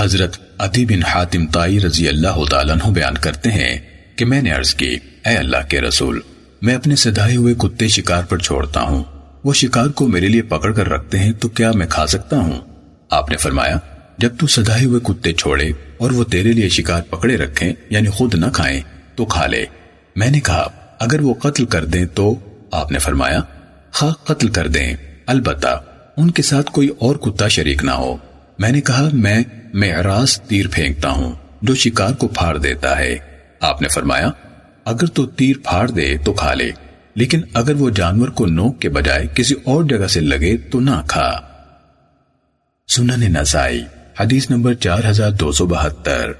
حضرت عدی بن حاتم تائی رضی اللہ تعالیٰ عنہ بیان کرتے ہیں کہ میں نے عرض کی، اے اللہ کے رسول، میں اپنے سدھائے ہوئے کتے شکار پر چھوڑتا ہوں۔ وہ شکار کو میرے لیے پکڑ کر رکھتے ہیں تو کیا میں کھا سکتا ہوں؟ آپ نے فرمایا، جب تو سدھائے ہوئے کتے چھوڑے اور وہ تیرے لیے شکار پکڑے رکھیں یعنی خود نہ کھائیں، تو کھا لے۔ میں نے کہا، اگر وہ قتل کر دیں تو؟ آپ نے فرمایا ہاں قتل کر دیں، البتہ ان کے ساتھ کوئی اور کتا شریک نہ ہو۔ میں نے کہا، میں معراس تیر پھینکتا ہوں، جو شکار کو پھاڑ دیتا ہے۔ آپ نے فرمایا، اگر تو تیر پھاڑ دے تو کھا لے، لیکن اگر وہ جانور کو نوک کے بجائے کسی اور جگہ سے لگے تو نہ کھا۔ سنن نسائی، حدیث نمبر چار ہزار دو سو بہتر۔